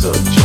so